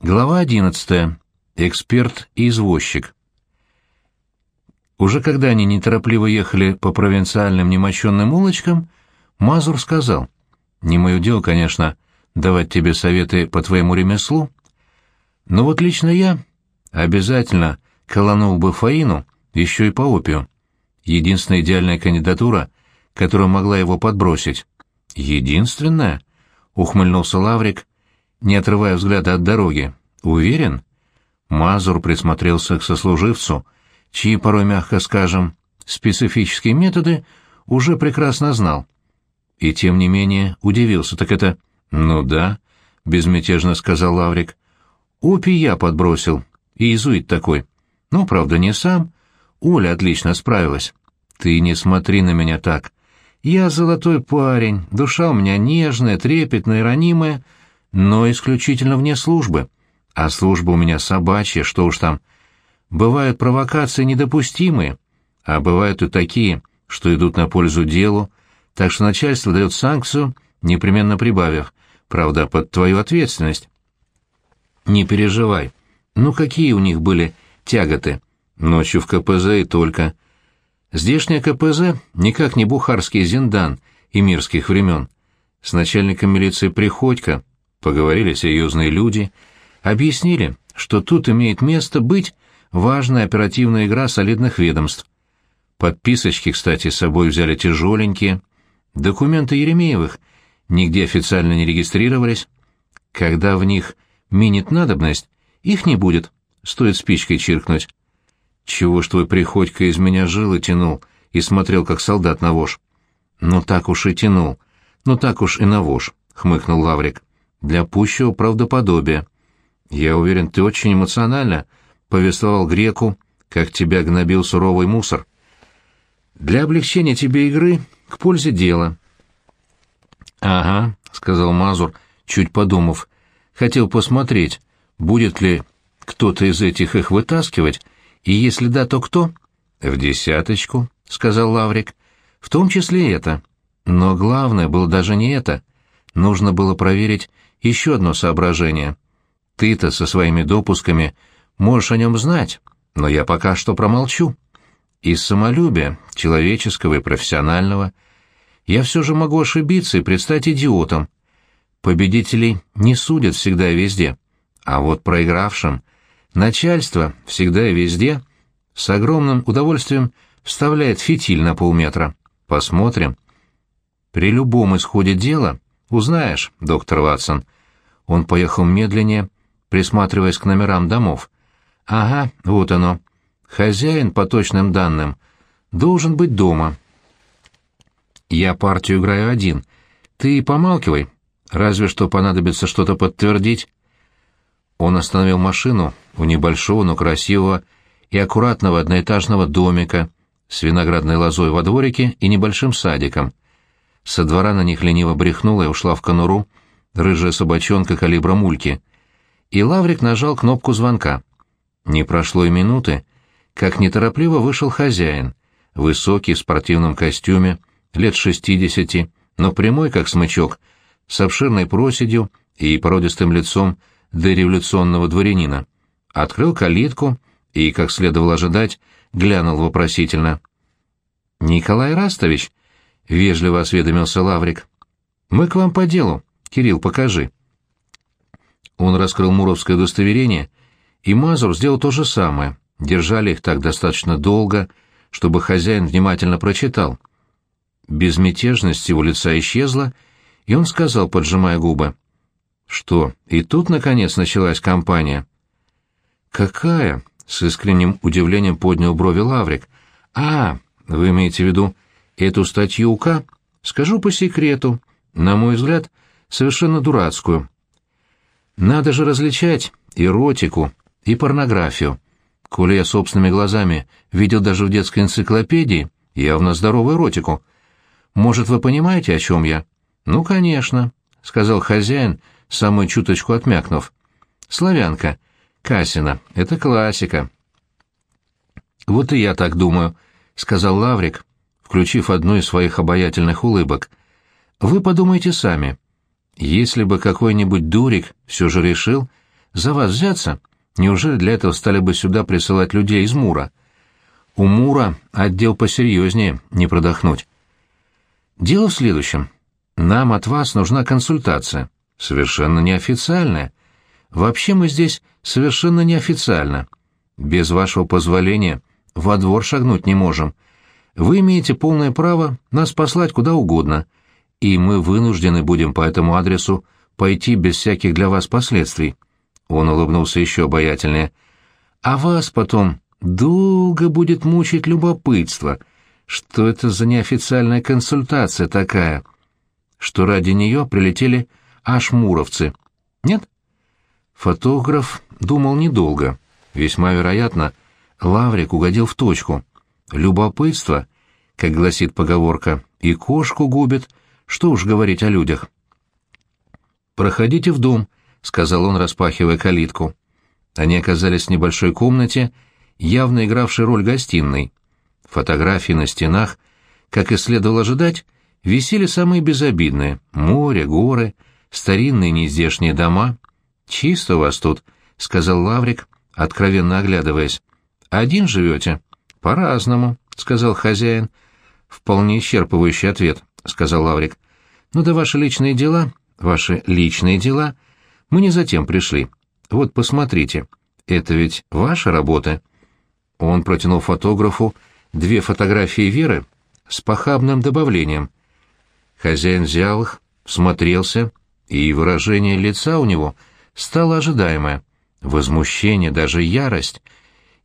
Глава 11. Эксперт и извозчик. Уже когда они неторопливо ехали по провинциальным немощенным улочкам, Мазур сказал, «Не мое дело, конечно, давать тебе советы по твоему ремеслу, но вот лично я обязательно колонул бы Фаину еще и по опию. Единственная идеальная кандидатура, которая могла его подбросить». «Единственная?» — ухмыльнулся Лаврик, не отрывая взгляда от дороги. «Уверен?» Мазур присмотрелся к сослуживцу, чьи, порой мягко скажем, специфические методы уже прекрасно знал. И тем не менее удивился. «Так это...» «Ну да», — безмятежно сказал Лаврик. «Опи я подбросил. Иезуит такой. Ну, правда, не сам. Оля отлично справилась. Ты не смотри на меня так. Я золотой парень, душа у меня нежная, трепетная, ранимая, но исключительно вне службы. А служба у меня собачья, что уж там. Бывают провокации недопустимые, а бывают и такие, что идут на пользу делу, так что начальство дает санкцию, непременно прибавив, правда, под твою ответственность. Не переживай. Ну какие у них были тяготы? Ночью в КПЗ и только. Здешняя КПЗ никак не бухарский зиндан и мирских времен. С начальником милиции Приходько Поговорили серьезные люди, объяснили, что тут имеет место быть важная оперативная игра солидных ведомств. Подписочки, кстати, с собой взяли тяжеленькие. Документы Еремеевых нигде официально не регистрировались. Когда в них минит надобность, их не будет, стоит спичкой чиркнуть. Чего ж твой Приходько из меня жил и тянул, и смотрел, как солдат на вож? Ну так уж и тянул, ну так уж и на вож, — хмыкнул Лаврик для пущего правдоподобия. Я уверен, ты очень эмоционально повествовал греку, как тебя гнобил суровый мусор. Для облегчения тебе игры к пользе дела. — Ага, — сказал Мазур, чуть подумав. Хотел посмотреть, будет ли кто-то из этих их вытаскивать, и если да, то кто? — В десяточку, — сказал Лаврик. — В том числе это. Но главное было даже не это. Нужно было проверить, еще одно соображение. Ты-то со своими допусками можешь о нем знать, но я пока что промолчу. Из самолюбия, человеческого и профессионального, я все же могу ошибиться и предстать идиотом. Победителей не судят всегда и везде, а вот проигравшим начальство всегда и везде с огромным удовольствием вставляет фитиль на полметра. Посмотрим. При любом исходе дела Узнаешь, доктор Ватсон. Он поехал медленнее, присматриваясь к номерам домов. Ага, вот оно. Хозяин, по точным данным, должен быть дома. Я партию играю один. Ты помалкивай. Разве что понадобится что-то подтвердить. Он остановил машину у небольшого, но красивого и аккуратного одноэтажного домика с виноградной лозой во дворике и небольшим садиком — со двора на них лениво брехнула и ушла в конуру рыжая собачонка калибра мульки. И Лаврик нажал кнопку звонка. Не прошло и минуты, как неторопливо вышел хозяин, высокий в спортивном костюме, лет шестидесяти, но прямой, как смычок, с обширной проседью и породистым лицом дореволюционного дворянина. Открыл калитку и, как следовало ожидать, глянул вопросительно. «Николай Растович?» — вежливо осведомился Лаврик. «Мы к вам по делу. Кирилл, покажи». Он раскрыл муровское удостоверение, и Мазур сделал то же самое. Держали их так достаточно долго, чтобы хозяин внимательно прочитал. Безмятежность его лица исчезла, и он сказал, поджимая губы. «Что, и тут, наконец, началась кампания?» «Какая?» — с искренним удивлением поднял брови Лаврик. «А, вы имеете в виду Эту статью К скажу по секрету, на мой взгляд, совершенно дурацкую. Надо же различать эротику и порнографию. Коли я собственными глазами видел даже в детской энциклопедии явно здоровую эротику. Может, вы понимаете, о чем я? Ну, конечно, — сказал хозяин, самую чуточку отмякнув. Славянка. Касина. Это классика. Вот и я так думаю, — сказал Лаврик, включив одну из своих обаятельных улыбок. «Вы подумайте сами. Если бы какой-нибудь дурик все же решил за вас взяться, неужели для этого стали бы сюда присылать людей из Мура? У Мура отдел посерьезнее, не продохнуть. Дело в следующем. Нам от вас нужна консультация. Совершенно неофициальная. Вообще мы здесь совершенно неофициально. Без вашего позволения во двор шагнуть не можем. Вы имеете полное право нас послать куда угодно, и мы вынуждены будем по этому адресу пойти без всяких для вас последствий. Он улыбнулся еще обаятельнее. А вас потом долго будет мучить любопытство. Что это за неофициальная консультация такая? Что ради нее прилетели аж муровцы. Нет? Фотограф думал недолго. Весьма вероятно, Лаврик угодил в точку. Любопытство, как гласит поговорка, и кошку губит, что уж говорить о людях. «Проходите в дом», — сказал он, распахивая калитку. Они оказались в небольшой комнате, явно игравшей роль гостиной. Фотографии на стенах, как и следовало ожидать, висели самые безобидные — море, горы, старинные нездешние дома. «Чисто у вас тут», — сказал Лаврик, откровенно оглядываясь. «Один живете?» «По-разному», — сказал хозяин. «Вполне исчерпывающий ответ», — сказал Лаврик. «Ну да ваши личные дела, ваши личные дела, мы не затем пришли. Вот посмотрите, это ведь ваша работа». Он протянул фотографу две фотографии Веры с похабным добавлением. Хозяин взял их, смотрелся, и выражение лица у него стало ожидаемое. Возмущение, даже ярость.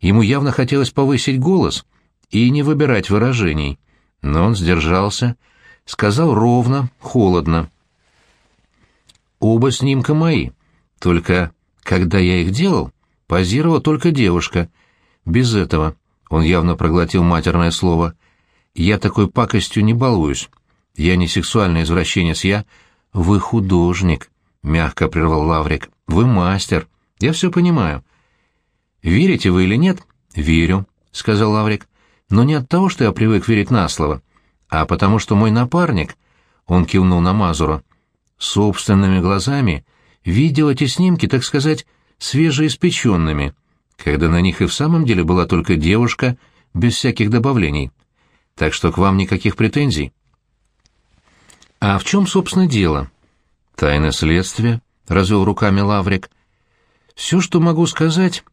Ему явно хотелось повысить голос и не выбирать выражений, но он сдержался, сказал ровно, холодно. «Оба снимка мои, только когда я их делал, позировала только девушка — без этого, он явно проглотил матерное слово, я такой пакостью не балуюсь. Я не сексуальный извращенец, я... Вы художник, — мягко прервал Лаврик. Вы мастер. Я все понимаю. Верите вы или нет? Верю, — сказал Лаврик. Но не от того, что я привык верить на слово, а потому что мой напарник, — он кивнул на Мазура, — собственными глазами видел эти снимки, так сказать, свежеиспеченными, когда на них и в самом деле была только девушка, без всяких добавлений. Так что к вам никаких претензий. А в чем, собственно, дело? Тайна следствия, — развел руками Лаврик. Все, что могу сказать,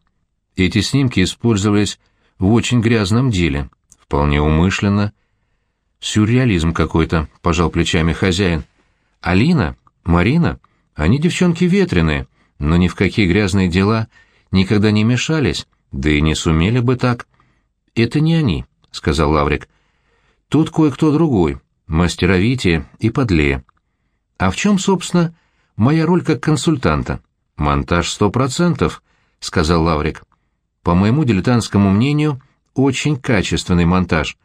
эти снимки использовались в очень грязном деле, вполне умышленно. Сюрреализм какой-то, — пожал плечами хозяин. Алина, Марина, они девчонки ветреные, но ни в какие грязные дела никогда не мешались, да и не сумели бы так. «Это не они», — сказал Лаврик. «Тут кое-кто другой, мастеровитее и подлее. А в чем, собственно, моя роль как консультанта?» «Монтаж сто процентов», — сказал Лаврик. «По моему дилетантскому мнению, очень качественный монтаж.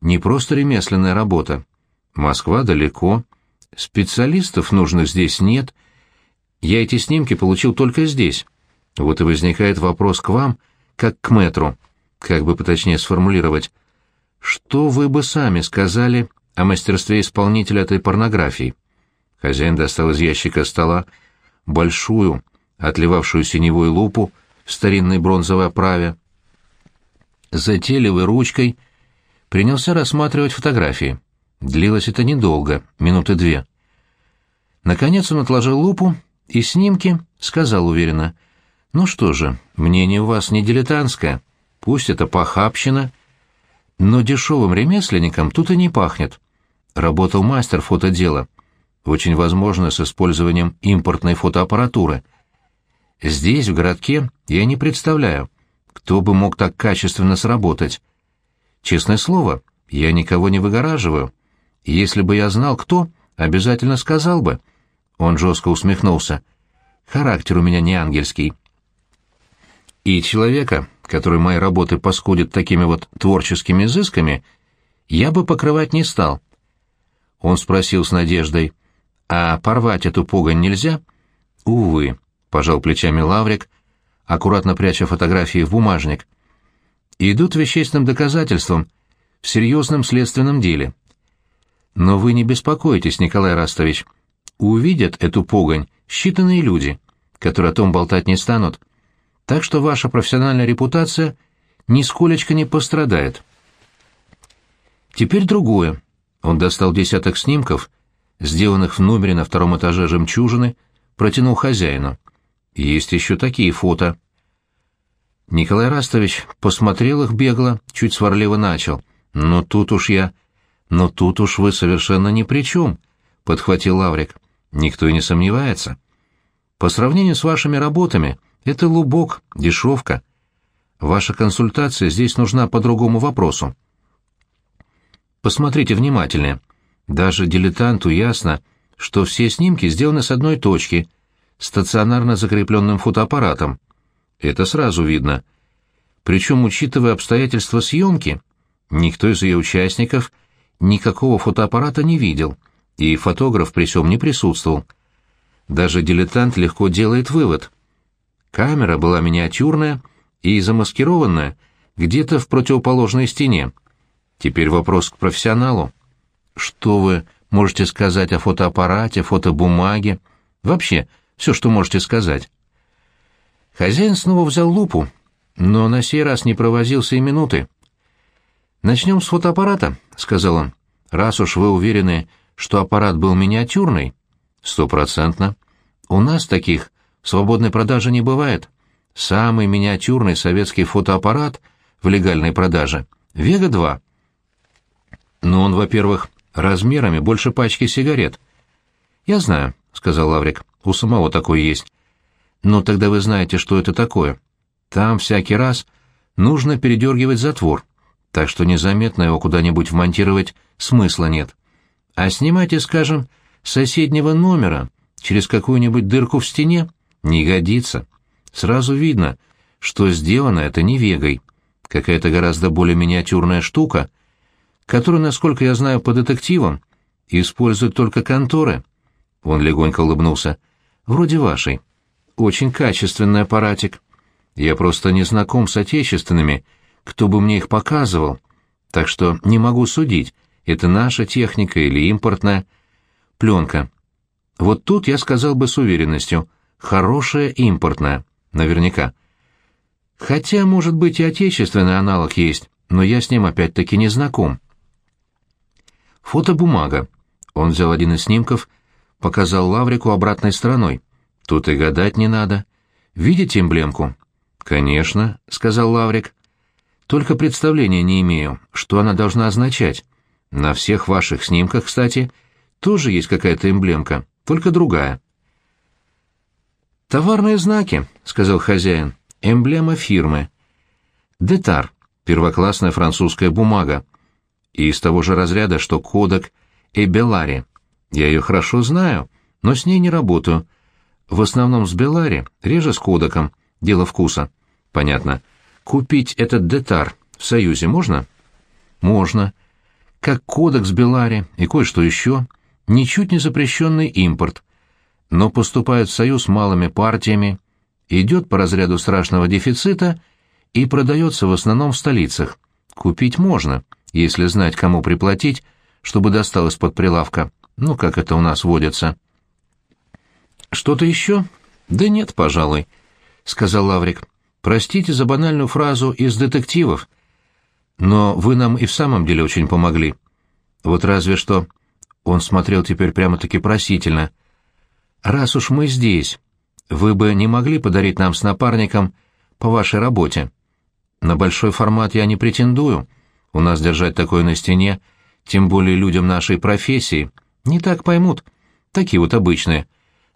Не просто ремесленная работа. Москва далеко. Специалистов нужных здесь нет. Я эти снимки получил только здесь. Вот и возникает вопрос к вам, как к мэтру, как бы поточнее сформулировать. Что вы бы сами сказали о мастерстве исполнителя этой порнографии? Хозяин достал из ящика стола большую, отливавшую синевой лупу старинной бронзовой оправе. Затейливой ручкой принялся рассматривать фотографии. Длилось это недолго, минуты две. Наконец он отложил лупу и снимки сказал уверенно — ну что же, мнение у вас не дилетантское, пусть это похабщина, но дешевым ремесленником тут и не пахнет. Работал мастер фотодела, очень возможно с использованием импортной фотоаппаратуры. Здесь, в городке, я не представляю, кто бы мог так качественно сработать. Честное слово, я никого не выгораживаю. Если бы я знал, кто, обязательно сказал бы. Он жестко усмехнулся. Характер у меня не ангельский. И человека, который мои работы паскудит такими вот творческими изысками, я бы покрывать не стал. Он спросил с надеждой, а порвать эту погонь нельзя? Увы, пожал плечами Лаврик, аккуратно пряча фотографии в бумажник. Идут вещественным доказательством в серьезном следственном деле. Но вы не беспокойтесь, Николай Растович. Увидят эту погонь считанные люди. которые о том болтать не станут. Так что ваша профессиональная репутация нисколечко не пострадает. Теперь другое. Он достал десяток снимков, сделанных в номере на втором этаже «Жемчужины», протянул хозяину. Есть еще такие фото. Николай Растович посмотрел их бегло, чуть сварливо начал. «Но тут уж я...» «Но тут уж вы совершенно ни при чем», — подхватил Лаврик. «Никто и не сомневается. По сравнению с вашими работами, это лубок, дешевка. Ваша консультация здесь нужна по другому вопросу. Посмотрите внимательнее. Даже дилетанту ясно, что все снимки сделаны с одной точки, стационарно закрепленным фотоаппаратом. Это сразу видно. Причем, учитывая обстоятельства съемки, никто из ее участников никакого фотоаппарата не видел, и фотограф при всем не присутствовал. Даже дилетант легко делает вывод. Камера была миниатюрная и замаскированная где-то в противоположной стене. Теперь вопрос к профессионалу. Что вы можете сказать о фотоаппарате, фотобумаге? Вообще, все, что можете сказать. Хозяин снова взял лупу, но на сей раз не провозился и минуты. «Начнем с фотоаппарата», — сказал он. «Раз уж вы уверены, что аппарат был миниатюрный...» «Стопроцентно. У нас таких в свободной продаже не бывает. Самый миниатюрный советский фотоаппарат в легальной продаже — «Вега-2». Но он, во-первых, размерами больше пачки сигарет. «Я знаю», — сказал Лаврик. «У самого такой есть. Но тогда вы знаете, что это такое. Там всякий раз нужно передергивать затвор, так что незаметно его куда-нибудь вмонтировать смысла нет. А снимайте, скажем, соседнего номера через какую-нибудь дырку в стене не годится. Сразу видно, что сделано это не вегой. Какая-то гораздо более миниатюрная штука, которую, насколько я знаю по детективам, используют только конторы. Он легонько улыбнулся. Вроде вашей очень качественный аппаратик. Я просто не знаком с отечественными, кто бы мне их показывал, так что не могу судить, это наша техника или импортная. Пленка. Вот тут я сказал бы с уверенностью, хорошая импортная, наверняка. Хотя, может быть, и отечественный аналог есть, но я с ним опять-таки не знаком. Фотобумага. Он взял один из снимков, показал Лаврику обратной стороной. Тут и гадать не надо. Видите эмблемку? Конечно, сказал Лаврик. Только представления не имею, что она должна означать. На всех ваших снимках, кстати, тоже есть какая-то эмблемка, только другая. Товарные знаки, сказал хозяин. Эмблема фирмы. Детар, первоклассная французская бумага. И из того же разряда, что Кодек и Белари. Я ее хорошо знаю, но с ней не работаю в основном с Белари, реже с Кодаком. Дело вкуса. Понятно. Купить этот детар в Союзе можно? Можно. Как Кодек с Белари и кое-что еще. Ничуть не запрещенный импорт. Но поступают в Союз малыми партиями, идет по разряду страшного дефицита и продается в основном в столицах. Купить можно, если знать, кому приплатить, чтобы досталось под прилавка. Ну, как это у нас водится. «Что-то еще?» «Да нет, пожалуй», — сказал Лаврик. «Простите за банальную фразу из детективов. Но вы нам и в самом деле очень помогли. Вот разве что...» Он смотрел теперь прямо-таки просительно. «Раз уж мы здесь, вы бы не могли подарить нам с напарником по вашей работе? На большой формат я не претендую. У нас держать такое на стене, тем более людям нашей профессии, не так поймут. Такие вот обычные»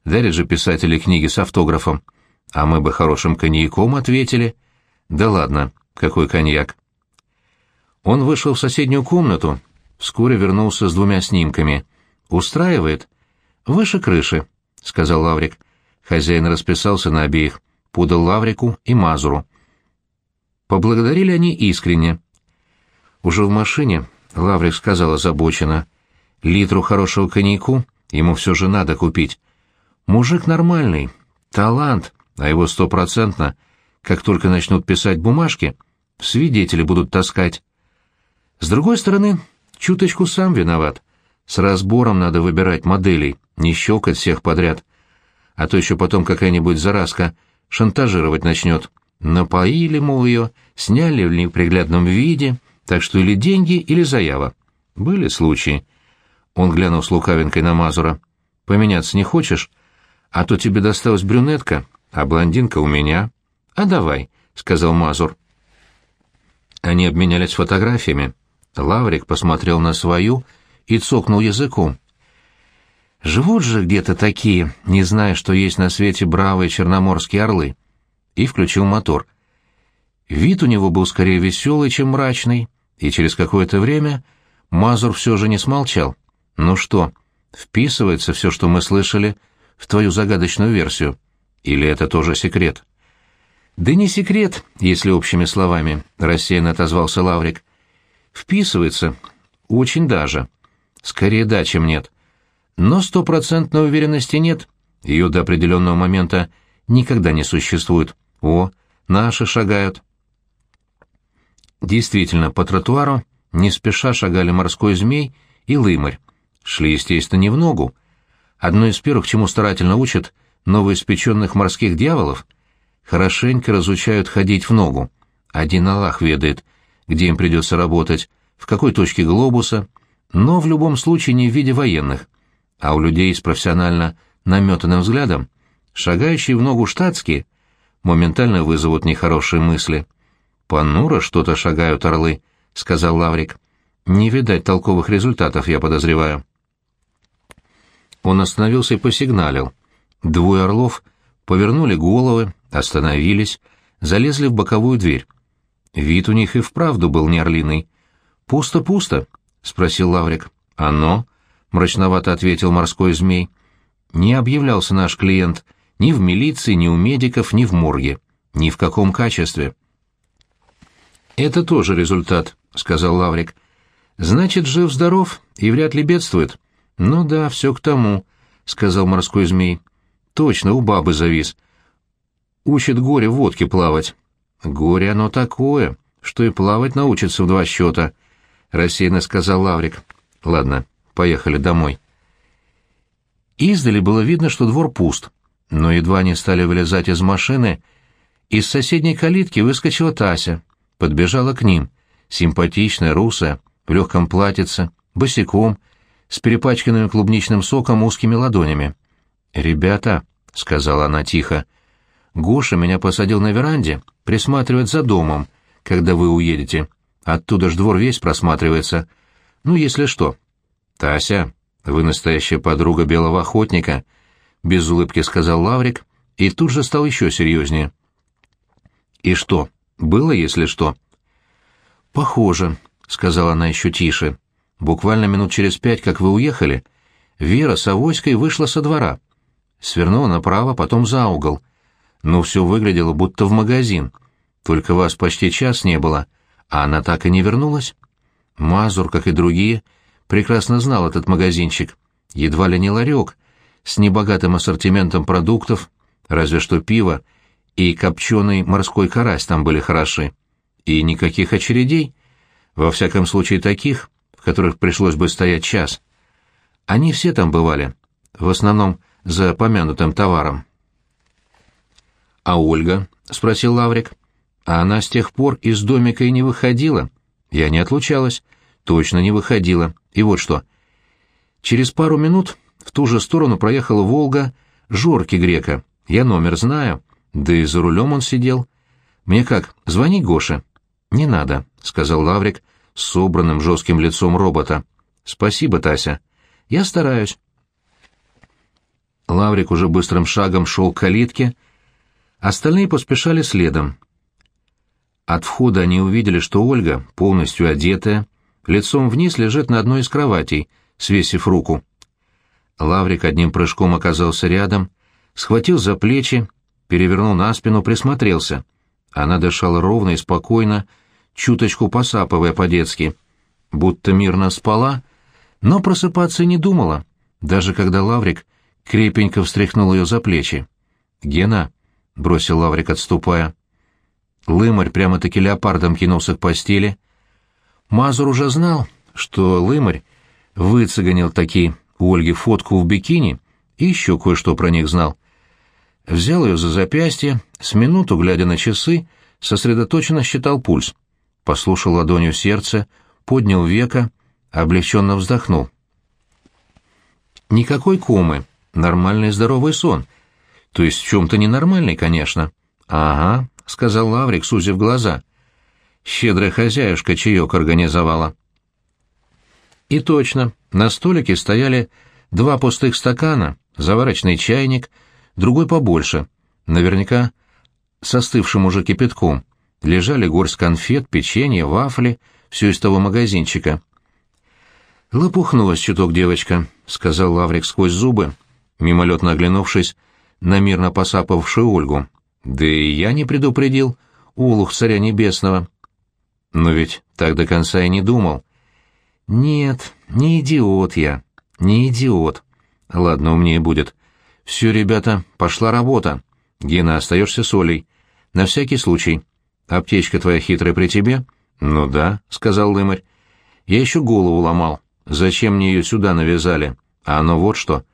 Дарят же писатели книги с автографом. А мы бы хорошим коньяком ответили. Да ладно, какой коньяк. Он вышел в соседнюю комнату, вскоре вернулся с двумя снимками. «Устраивает?» «Выше крыши», — сказал Лаврик. Хозяин расписался на обеих, подал Лаврику и Мазуру. Поблагодарили они искренне. Уже в машине Лаврик сказал озабоченно. «Литру хорошего коньяку ему все же надо купить. Мужик нормальный, талант, а его стопроцентно, как только начнут писать бумажки, свидетели будут таскать. С другой стороны, чуточку сам виноват. С разбором надо выбирать моделей, не щелкать всех подряд. а то еще потом какая-нибудь заразка шантажировать начнет. Напоили, мол, ее, сняли в неприглядном виде, так что или деньги, или заява. Были случаи. Он глянул с лукавинкой на Мазура. «Поменяться не хочешь? А то тебе досталась брюнетка, а блондинка у меня». «А давай», — сказал Мазур. Они обменялись фотографиями. Лаврик посмотрел на свою и цокнул языком. Живут же где-то такие, не зная, что есть на свете бравые черноморские орлы. И включил мотор. Вид у него был скорее веселый, чем мрачный, и через какое-то время Мазур все же не смолчал. «Ну что, вписывается все, что мы слышали, в твою загадочную версию? Или это тоже секрет?» «Да не секрет, если общими словами», — рассеянно отозвался Лаврик. «Вписывается. Очень даже. Скорее да, чем нет. Но стопроцентной уверенности нет. Ее до определенного момента никогда не существует. О, наши шагают». Действительно, по тротуару не спеша шагали морской змей и лымарь. Шли, естественно, не в ногу. Одно из первых, чему старательно учат новоиспеченных морских дьяволов, хорошенько разучают ходить в ногу. Один Аллах ведает, где им придется работать, в какой точке глобуса, но в любом случае не в виде военных. А у людей с профессионально наметанным взглядом, шагающие в ногу штатские, моментально вызовут нехорошие мысли. «Понуро что-то шагают орлы», — сказал Лаврик. «Не видать толковых результатов, я подозреваю». Он остановился и посигналил. Двое орлов повернули головы, остановились, залезли в боковую дверь. Вид у них и вправду был не орлиный. «Пусто-пусто?» — спросил Лаврик. «Оно?» — мрачновато ответил морской змей. «Не объявлялся наш клиент ни в милиции, ни у медиков, ни в морге. Ни в каком качестве». «Это тоже результат», — сказал Лаврик. «Значит, жив-здоров и вряд ли бедствует». «Ну да, все к тому», — сказал морской змей. «Точно, у бабы завис. Учит горе в водке плавать». «Горе оно такое, что и плавать научится в два счета», — рассеянно сказал Лаврик. «Ладно, поехали домой». Издали было видно, что двор пуст, но едва они стали вылезать из машины, из соседней калитки выскочила Тася — подбежала к ним, симпатичная, русая, в легком платьице, босиком, с перепачканными клубничным соком узкими ладонями. «Ребята», — сказала она тихо, — «Гоша меня посадил на веранде присматривать за домом, когда вы уедете. Оттуда ж двор весь просматривается. Ну, если что». «Тася, вы настоящая подруга белого охотника», — без улыбки сказал Лаврик, и тут же стал еще серьезнее. «И что, было, если что. Похоже, сказала она еще тише. Буквально минут через пять, как вы уехали, Вера с Авоськой вышла со двора. Свернула направо, потом за угол. Но все выглядело будто в магазин. Только вас почти час не было, а она так и не вернулась. Мазур, как и другие, прекрасно знал этот магазинчик. Едва ли не ларек, с небогатым ассортиментом продуктов, разве что пиво и копченый морской карась там были хороши. И никаких очередей, во всяком случае таких, которых пришлось бы стоять час. Они все там бывали, в основном за помянутым товаром. «А Ольга?» — спросил Лаврик. «А она с тех пор из домика и не выходила. Я не отлучалась. Точно не выходила. И вот что. Через пару минут в ту же сторону проехала «Волга» Жорки Грека. Я номер знаю. Да и за рулем он сидел. Мне как, звони Гоше? Не надо, сказал Лаврик с собранным жестким лицом робота. Спасибо, Тася. Я стараюсь. Лаврик уже быстрым шагом шел к калитке, остальные поспешали следом. От входа они увидели, что Ольга, полностью одетая, лицом вниз лежит на одной из кроватей, свесив руку. Лаврик одним прыжком оказался рядом, схватил за плечи перевернул на спину, присмотрелся. Она дышала ровно и спокойно, чуточку посапывая по-детски, будто мирно спала, но просыпаться не думала, даже когда Лаврик крепенько встряхнул ее за плечи. «Гена», — бросил Лаврик, отступая. Лымарь прямо-таки леопардом кинулся к постели. Мазур уже знал, что Лымарь выцеганил таки у Ольги фотку в бикини и еще кое-что про них знал. взял ее за запястье, с минуту, глядя на часы, сосредоточенно считал пульс. Послушал ладонью сердце, поднял века, облегченно вздохнул. Никакой комы, нормальный здоровый сон. То есть в чем-то ненормальный, конечно. Ага, — сказал Лаврик, сузив глаза. Щедрая хозяюшка чаек организовала. И точно, на столике стояли два пустых стакана, заварочный чайник, другой побольше, наверняка с остывшим уже кипятком. Лежали горсть конфет, печенье, вафли, все из того магазинчика. «Лопухнулась чуток девочка», — сказал Лаврик сквозь зубы, мимолетно оглянувшись на мирно посапавшую Ольгу. Да и я не предупредил, улух царя небесного. Но ведь так до конца и не думал. Нет, не идиот я, не идиот. Ладно, умнее будет. Все, ребята, пошла работа. Гена, остаешься с Олей. На всякий случай. Аптечка твоя хитрая при тебе? Ну да, сказал Лымарь. Я еще голову ломал. Зачем мне ее сюда навязали? А оно вот что.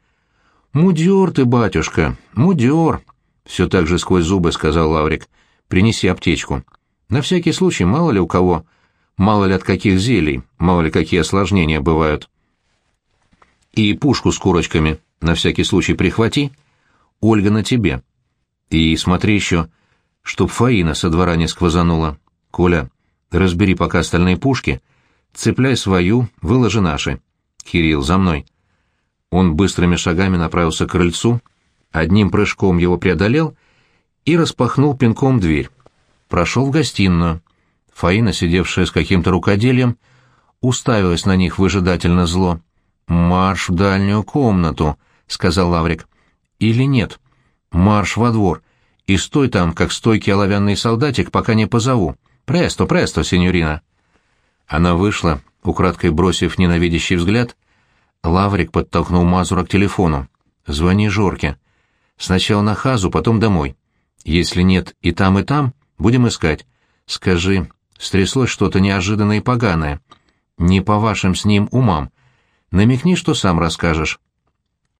Мудер ты, батюшка, мудер. Все так же сквозь зубы сказал Лаврик. «Принеси аптечку. На всякий случай, мало ли у кого, мало ли от каких зелий, мало ли какие осложнения бывают. И пушку с курочками на всякий случай прихвати. Ольга на тебе. И смотри еще, чтоб Фаина со двора не сквозанула. Коля, разбери пока остальные пушки, цепляй свою, выложи наши. Кирилл, за мной». Он быстрыми шагами направился к крыльцу, одним прыжком его преодолел и распахнул пинком дверь. Прошел в гостиную. Фаина, сидевшая с каким-то рукоделием, уставилась на них выжидательно зло. «Марш в дальнюю комнату», — сказал Лаврик. «Или нет? Марш во двор. И стой там, как стойкий оловянный солдатик, пока не позову. Престо, престо, сеньорина». Она вышла, украдкой бросив ненавидящий взгляд. Лаврик подтолкнул Мазура к телефону. «Звони Жорке. Сначала на Хазу, потом домой. Если нет и там, и там, будем искать. Скажи, стряслось что-то неожиданное и поганое. Не по вашим с ним умам. Намекни, что сам расскажешь.